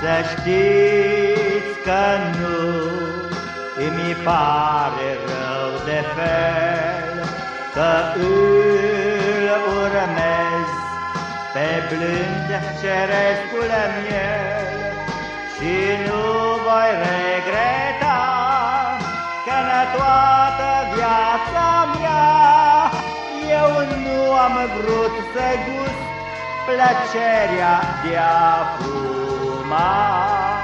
Să știți că nu îmi pare rău de fel Că îl urmez pe blând cerescul miel Și nu voi regreta că în toată viața mea Eu nu am vrut să gust plăcerea de a fuma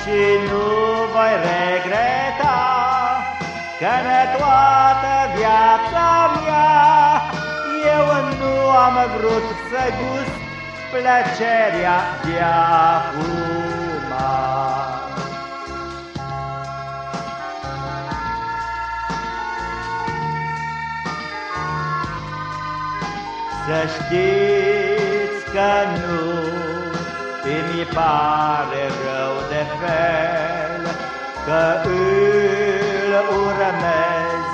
Și nu voi regreta că în toată viața mea Eu nu am vrut să gust plăcerea de a fuma Să știți că nu îmi pare rău de fel Că îl urmez.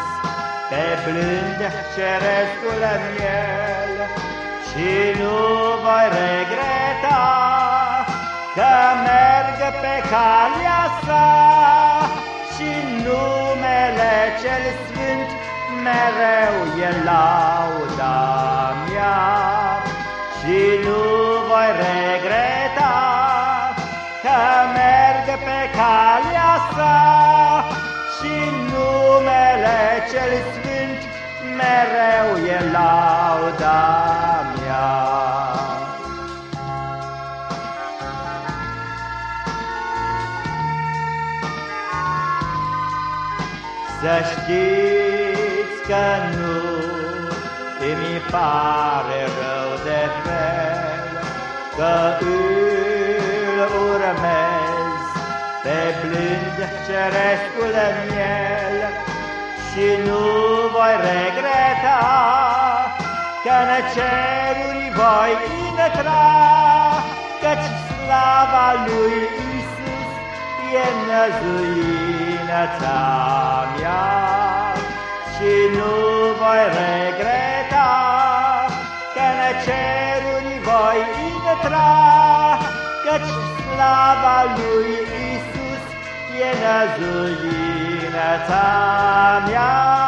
Pe blând cerescul miel Și nu voi regreta că merg pe calea sa Și numele cel sfânt mereu e lauda cel sfânt mereu e lauda mea. Să știți că nu îmi pare rău de fel Că îl urmez pe blând cerescul miel Și nu voi regreta că în ceruri voi intra Căci slava lui Isus e năzuinăța mea. Și nu voi regreta că în ceruri voi intra Căci slava lui Isus e năzuinăța mea